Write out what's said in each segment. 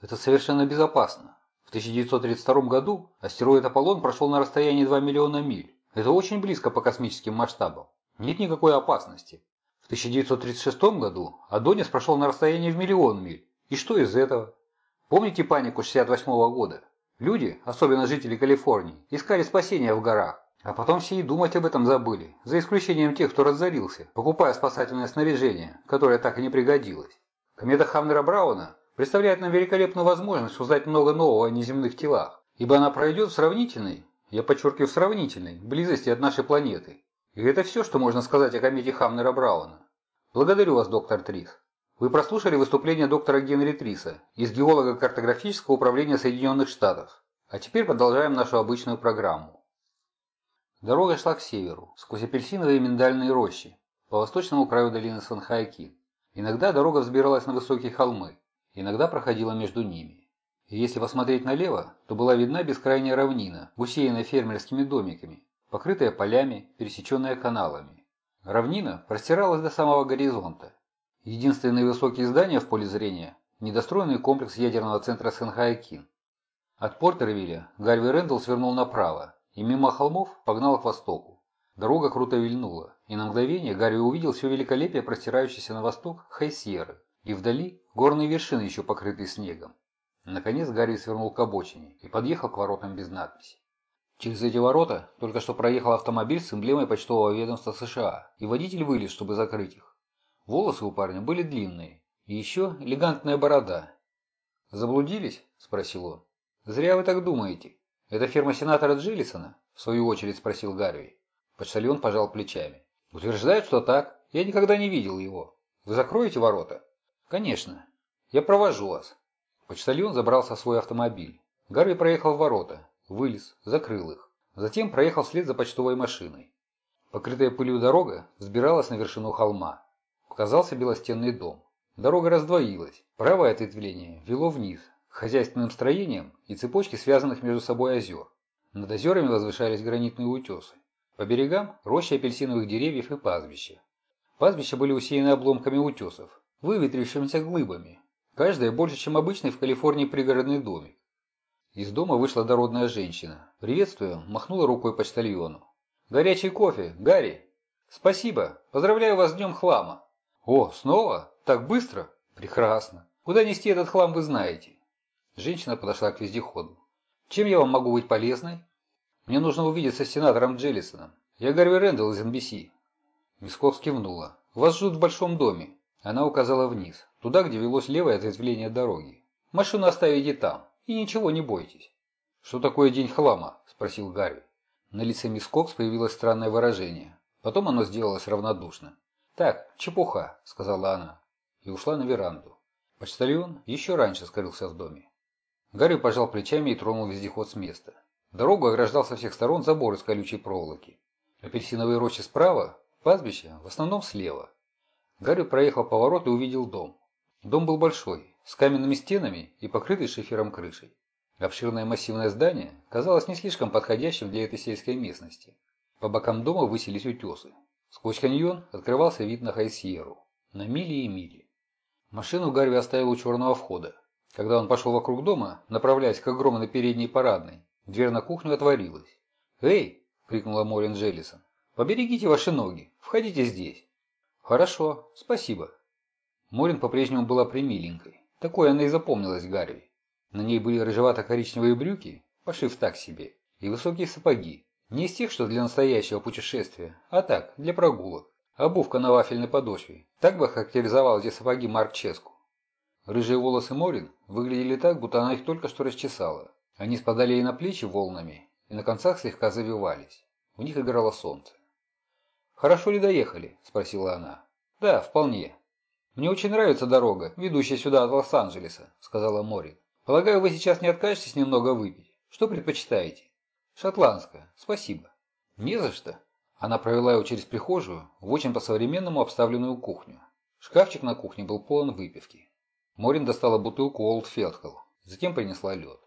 Это совершенно безопасно. В 1932 году астероид Аполлон прошел на расстоянии 2 миллиона миль. Это очень близко по космическим масштабам. Нет никакой опасности. В 1936 году Адонис прошел на расстоянии в миллион миль. И что из этого? Помните панику 68 года? Люди, особенно жители Калифорнии, искали спасения в горах. А потом все и думать об этом забыли, за исключением тех, кто разорился, покупая спасательное снаряжение, которое так и не пригодилось. Комета Хамнера Брауна представляет нам великолепную возможность узнать много нового о неземных телах, ибо она пройдет в сравнительной, я подчеркиваю в сравнительной, близости от нашей планеты. И это все, что можно сказать о комете Хамнера Брауна. Благодарю вас, доктор Трис. Вы прослушали выступление доктора Генри Триса из геолого-картографического управления Соединенных Штатов. А теперь продолжаем нашу обычную программу. Дорога шла к северу, сквозь апельсиновые миндальные рощи, по восточному краю долины Санхайки. Иногда дорога взбиралась на высокие холмы, иногда проходила между ними. И если посмотреть налево, то была видна бескрайняя равнина, усеянная фермерскими домиками, покрытая полями, пересеченная каналами. Равнина простиралась до самого горизонта. Единственные высокие здания в поле зрения – недостроенный комплекс ядерного центра Сенхайкин. От Портервилля Гарви Рэндалл свернул направо, и мимо холмов погнал к востоку. Дорога круто вильнула, и на мгновение Гарри увидел все великолепие простирающееся на восток Хайсьеры, и вдали горные вершины, еще покрытые снегом. Наконец Гарри свернул к обочине и подъехал к воротам без надписи. Через эти ворота только что проехал автомобиль с эмблемой почтового ведомства США, и водитель вылез, чтобы закрыть их. Волосы у парня были длинные, и еще элегантная борода. «Заблудились?» – спросил он. «Зря вы так думаете. «Это ферма сенатора Джиллисона?» – в свою очередь спросил Гарви. Почтальон пожал плечами. «Утверждают, что так. Я никогда не видел его. Вы закроете ворота?» «Конечно. Я провожу вас». Почтальон забрался в свой автомобиль. Гарви проехал в ворота, вылез, закрыл их. Затем проехал вслед за почтовой машиной. Покрытая пылью дорога взбиралась на вершину холма. Показался белостенный дом. Дорога раздвоилась. Правое ответвление вело вниз, хозяйственным строением и цепочки связанных между собой озер. Над озерами возвышались гранитные утесы. По берегам – рощи апельсиновых деревьев и пастбища. Пастбища были усеяны обломками утесов, выветрившимися глыбами, каждая больше, чем обычный в Калифорнии пригородный домик. Из дома вышла дородная женщина. Приветствуя, махнула рукой почтальону. «Горячий кофе, Гарри!» «Спасибо! Поздравляю вас с днем хлама!» «О, снова? Так быстро? Прекрасно! Куда нести этот хлам вы знаете?» Женщина подошла к вездеходу. «Чем я вам могу быть полезной?» «Мне нужно увидеться с сенатором Джеллисоном. Я Гарви Рэндалл из NBC». Мисков кивнула. «Вас ждут в большом доме». Она указала вниз, туда, где велось левое ответвление дороги. «Машину оставите там, и ничего не бойтесь». «Что такое день хлама?» – спросил Гарви. На лице мисс Кокс появилось странное выражение. Потом оно сделалось равнодушно. «Так, чепуха», – сказала она, и ушла на веранду. Почтальон еще раньше скрылся в доме. Гарри пожал плечами и тронул вездеход с места. Дорогу ограждал со всех сторон забор из колючей проволоки. Апельсиновые рощи справа, пастбище в основном слева. Гарри проехал поворот и увидел дом. Дом был большой, с каменными стенами и покрытый шифером крышей. Обширное массивное здание казалось не слишком подходящим для этой сельской местности. По бокам дома высились утесы. Сквозь каньон открывался вид на Хайсьеру. На мили и мили. Машину Гарви оставил у черного входа. Когда он пошел вокруг дома, направляясь к огромной передней парадной, дверь на кухню отворилась. «Эй!» – крикнула Морин Джеллисон. «Поберегите ваши ноги. Входите здесь». «Хорошо, спасибо». Морин по-прежнему была примиленькой. Такой она и запомнилась Гарви. На ней были рыжевато-коричневые брюки, пошив так себе, и высокие сапоги. Не из тех, что для настоящего путешествия, а так, для прогулок. Обувка на вафельной подошве. Так бы характеризовал эти сапоги Марк Ческу. Рыжие волосы Морин выглядели так, будто она их только что расчесала. Они спадали ей на плечи волнами и на концах слегка завивались. В них играло солнце. «Хорошо ли доехали?» – спросила она. «Да, вполне. Мне очень нравится дорога, ведущая сюда от Лос-Анджелеса», – сказала Морин. «Полагаю, вы сейчас не откажетесь немного выпить. Что предпочитаете?» «Шотландская. Спасибо». «Не за что». Она провела его через прихожую в очень по-современному обставленную кухню. Шкафчик на кухне был полон выпивки. Морин достала бутылку Олд Фелдхелл, затем принесла лед.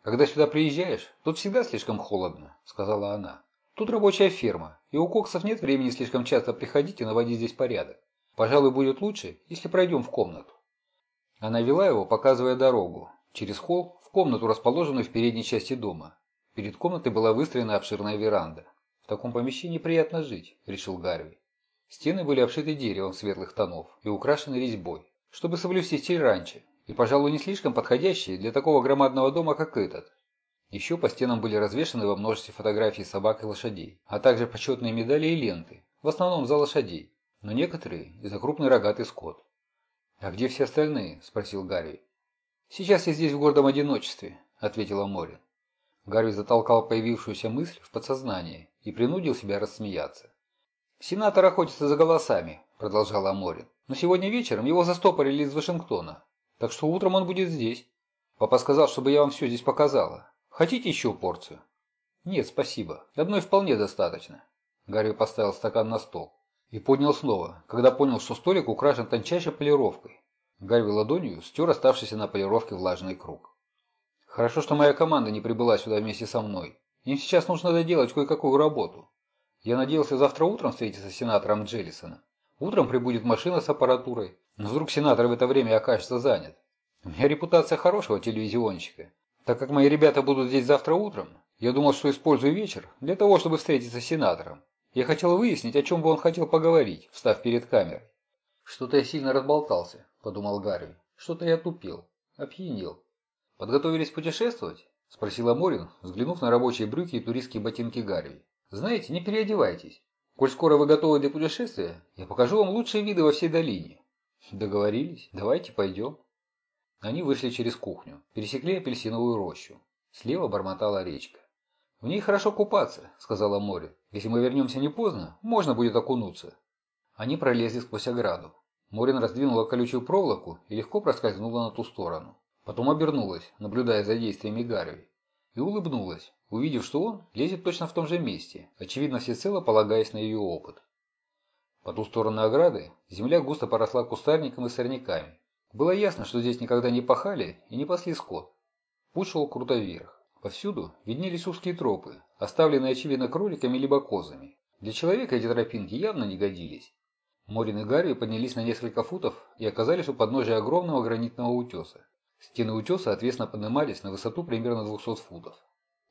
«Когда сюда приезжаешь, тут всегда слишком холодно», – сказала она. «Тут рабочая ферма, и у Коксов нет времени слишком часто приходить и наводить здесь порядок. Пожалуй, будет лучше, если пройдем в комнату». Она вела его, показывая дорогу, через холл в комнату, расположенную в передней части дома. Перед комнатой была выстроена обширная веранда. «В таком помещении приятно жить», – решил Гарви. Стены были обшиты деревом светлых тонов и украшены резьбой, чтобы соблюсти стиль ранчо, и, пожалуй, не слишком подходящие для такого громадного дома, как этот. Еще по стенам были развешаны во множестве фотографий собак и лошадей, а также почетные медали и ленты, в основном за лошадей, но некоторые и за крупный рогатый скот. «А где все остальные?» – спросил Гарри. «Сейчас я здесь в гордом одиночестве», – ответила Морин. Гарри затолкал появившуюся мысль в подсознание и принудил себя рассмеяться. «Сенатор охотится за голосами», – продолжала Морин. «Но сегодня вечером его застопорили из Вашингтона, так что утром он будет здесь. Папа сказал, чтобы я вам все здесь показала. Хотите еще порцию?» «Нет, спасибо. Одной вполне достаточно». Гарри поставил стакан на стол и поднял снова, когда понял, что столик украшен тончайшей полировкой. Гарри ладонью стер оставшийся на полировке влажный круг. Хорошо, что моя команда не прибыла сюда вместе со мной. Им сейчас нужно доделать кое-какую работу. Я надеялся завтра утром встретиться с сенатором Джеллисона. Утром прибудет машина с аппаратурой, но вдруг сенатор в это время окажется занят. У меня репутация хорошего телевизионщика. Так как мои ребята будут здесь завтра утром, я думал, что использую вечер для того, чтобы встретиться с сенатором. Я хотел выяснить, о чем бы он хотел поговорить, встав перед камерой. «Что-то я сильно разболтался», – подумал Гарри. «Что-то я тупил, опьянел. «Подготовились путешествовать?» – спросила Морин, взглянув на рабочие брюки и туристские ботинки Гарви. «Знаете, не переодевайтесь. Коль скоро вы готовы для путешествия, я покажу вам лучшие виды во всей долине». «Договорились. Давайте пойдем». Они вышли через кухню, пересекли апельсиновую рощу. Слева бормотала речка. «В ней хорошо купаться», – сказала Морин. «Если мы вернемся не поздно, можно будет окунуться». Они пролезли сквозь ограду. Морин раздвинула колючую проволоку и легко проскользнула на ту сторону. Потом обернулась, наблюдая за действиями Гарви, и улыбнулась, увидев, что он лезет точно в том же месте, очевидно всецело полагаясь на ее опыт. По ту сторону ограды земля густо поросла кустарником и сорняками. Было ясно, что здесь никогда не пахали и не пасли скот. Путь шел круто вверх. Повсюду виднелись узкие тропы, оставленные очевидно кроликами либо козами. Для человека эти тропинки явно не годились. Морин и Гарри поднялись на несколько футов и оказались у подножия огромного гранитного утеса. Стены утеса отвесно поднимались на высоту примерно 200 футов.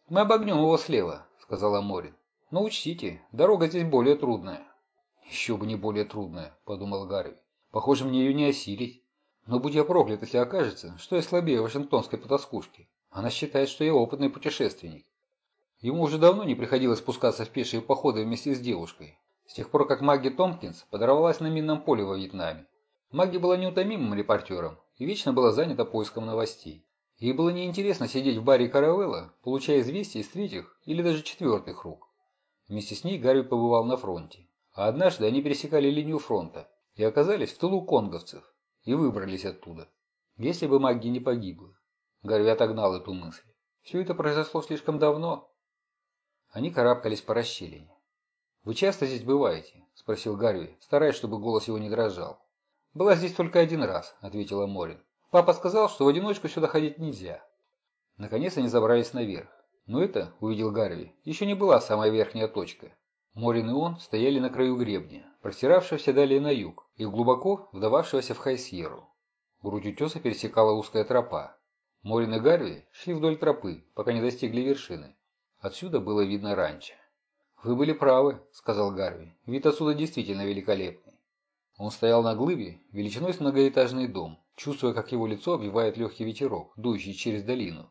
«Мы обогнем его слева», — сказала Морин. «Но учтите, дорога здесь более трудная». «Еще бы не более трудная», — подумал Гарри. «Похоже, мне ее не осилить. Но будь я проклят, если окажется, что я слабее вашингтонской потаскушки. Она считает, что я опытный путешественник». Ему уже давно не приходилось спускаться в пешие походы вместе с девушкой. С тех пор, как Магги Томпкинс подорвалась на минном поле во Вьетнаме. Магги была неутомимым репортером и вечно была занята поиском новостей. Ей было неинтересно сидеть в баре Каравелла, получая известия из третьих или даже четвертых рук. Вместе с ней Гарри побывал на фронте. А однажды они пересекали линию фронта и оказались в тылу конговцев и выбрались оттуда. Если бы Магги не погибла. Гарри отогнал эту мысль. Все это произошло слишком давно. Они карабкались по расщелине. «Вы часто здесь бываете?» – спросил Гарри, стараясь, чтобы голос его не дрожал. «Была здесь только один раз», – ответила Морин. «Папа сказал, что в одиночку сюда ходить нельзя». Наконец они забрались наверх. Но это, увидел Гарви, еще не была самая верхняя точка. Морин и он стояли на краю гребня, простиравшегося далее на юг и глубоко вдававшегося в Хайсьеру. Грудь утеса пересекала узкая тропа. Морин и Гарви шли вдоль тропы, пока не достигли вершины. Отсюда было видно ранчо. «Вы были правы», — сказал Гарви. «Вид отсюда действительно великолепный». Он стоял на глыбе, величиной с многоэтажный дом, чувствуя, как его лицо обвивает легкий ветерок, дующий через долину.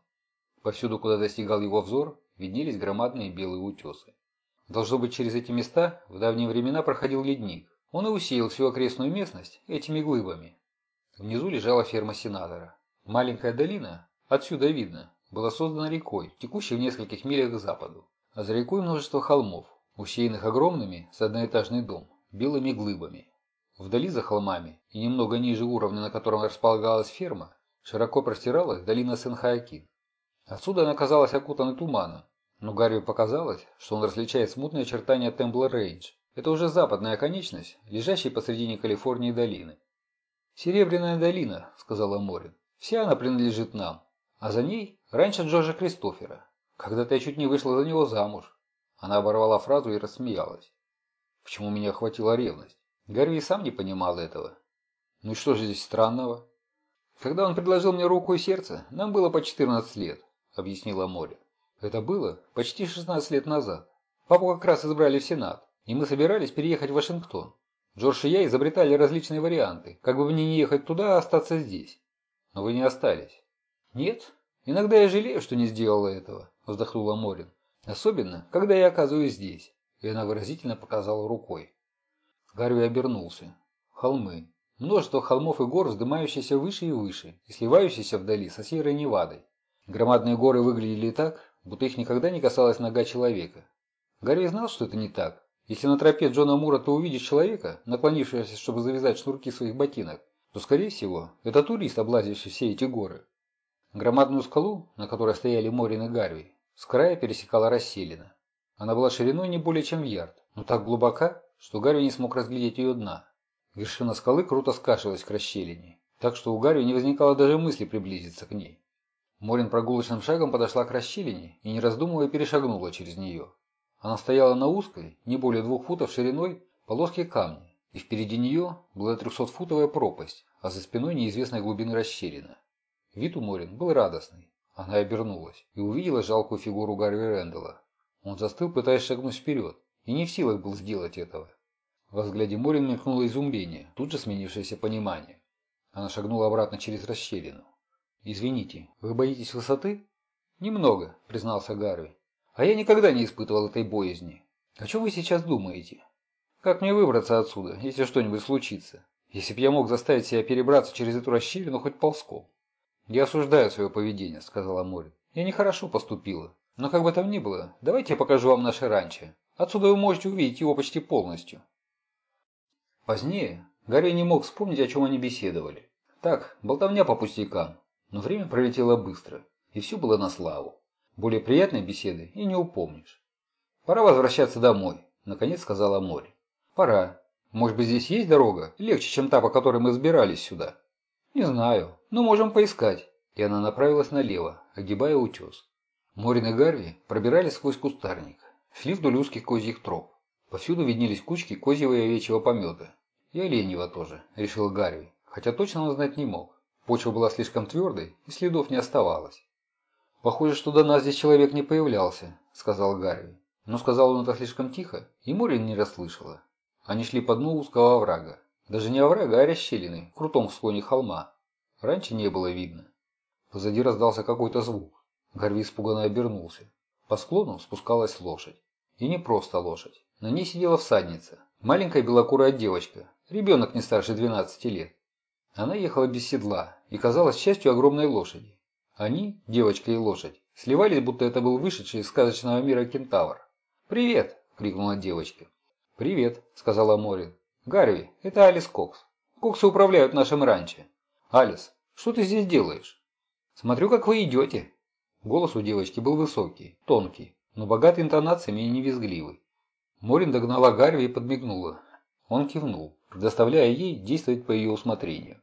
Повсюду, куда достигал его взор, виднелись громадные белые утесы. Должно быть, через эти места в давние времена проходил ледник. Он и усеял всю окрестную местность этими глыбами. Внизу лежала ферма сенатора. Маленькая долина, отсюда видно, была создана рекой, текущей в нескольких милях к западу. А за рекой множество холмов, усеянных огромными с одноэтажный дом, белыми глыбами. Вдали за холмами и немного ниже уровня, на котором располагалась ферма, широко простиралась долина Сен-Хаакин. Отсюда она казалась окутанной туманом, но Гарри показалось, что он различает смутные очертания Тембл-Рейндж. Это уже западная конечность, лежащая посредине Калифорнии долины. «Серебряная долина», — сказала Морин. «Вся она принадлежит нам. А за ней раньше Джорджа Кристофера. Когда-то я чуть не вышла за него замуж». Она оборвала фразу и рассмеялась. Почему меня охватила ревность? Гарви сам не понимал этого. Ну и что же здесь странного? Когда он предложил мне руку и сердце, нам было по 14 лет, объяснила Море. Это было почти 16 лет назад. Папу как раз избрали в Сенат, и мы собирались переехать в Вашингтон. Джордж и я изобретали различные варианты, как бы мне не ехать туда, а остаться здесь. Но вы не остались. Нет. Иногда я жалею, что не сделала этого, вздохнула Морин. Особенно, когда я оказываюсь здесь. И она выразительно показала рукой. Гарви обернулся. Холмы. Множество холмов и гор, вздымающиеся выше и выше, и сливающиеся вдали со серой Невадой. Громадные горы выглядели так, будто их никогда не касалась нога человека. Гарри знал, что это не так. Если на тропе Джона Мура ты увидишь человека, наклонившегося, чтобы завязать шнурки своих ботинок, то, скорее всего, это турист, облазивший все эти горы. Громадную скалу, на которой стояли Морин и Гарви, с края пересекала расселена. Она была шириной не более чем в ярд, но так глубока, что Гарви не смог разглядеть ее дна. Вершина скалы круто скашивалась к расщелине, так что у Гарви не возникало даже мысли приблизиться к ней. Морин прогулочным шагом подошла к расщелине и, не раздумывая, перешагнула через нее. Она стояла на узкой, не более двух футов шириной, полоске камня, и впереди нее была трехсотфутовая пропасть, а за спиной неизвестной глубины расщелина. Вид у Морин был радостный. Она обернулась и увидела жалкую фигуру Гарви Рэндалла. Он застыл, пытаясь шагнуть вперед, и не в силах был сделать этого. Во взгляде Морин мелькнуло изумление, тут же сменившееся понимание. Она шагнула обратно через расщелину. «Извините, вы боитесь высоты?» «Немного», – признался Гарви. «А я никогда не испытывал этой боязни. О чем вы сейчас думаете? Как мне выбраться отсюда, если что-нибудь случится? Если б я мог заставить себя перебраться через эту расщелину хоть ползком?» «Я осуждаю свое поведение», – сказала Мори. «Я нехорошо поступила. Но как бы там ни было, давайте я покажу вам наше ранчо. Отсюда вы можете увидеть его почти полностью». Позднее Гарри не мог вспомнить, о чем они беседовали. Так, болтовня по пустякам. Но время пролетело быстро, и все было на славу. Более приятной беседы и не упомнишь. «Пора возвращаться домой», – наконец сказала Мори. «Пора. Может быть, здесь есть дорога? Легче, чем та, по которой мы сбирались сюда?» «Не знаю, но можем поискать». И она направилась налево, огибая утес. Морин и Гарви пробирались сквозь кустарник, шли вдоль узких козьих троп. Повсюду виднелись кучки козьего и овечьего помета. И оленьего тоже, решил Гарви, хотя точно он знать не мог. Почва была слишком твердой, и следов не оставалось. «Похоже, что до нас здесь человек не появлялся», – сказал Гарви. Но сказал он это слишком тихо, и Морин не расслышала. Они шли по дну узкого оврага. Даже не оврага, а расщелины, в крутом склоне холма. Раньше не было видно. Позади раздался какой-то звук. Гарви испуганно обернулся. По склону спускалась лошадь. И не просто лошадь. На ней сидела всадница. Маленькая белокурая девочка. Ребенок не старше 12 лет. Она ехала без седла и казалась частью огромной лошади. Они, девочка и лошадь, сливались, будто это был вышедший из сказочного мира кентавр. «Привет!» – крикнула девочка. «Привет!» – сказала Морин. «Гарви, это Алис Кокс. Коксы управляют нашим ранчо. Алис, что ты здесь делаешь?» «Смотрю, как вы идете». Голос у девочки был высокий, тонкий, но богатый интонациями и невизгливый. Морин догнала Гарви и подмигнула. Он кивнул, предоставляя ей действовать по ее усмотрению.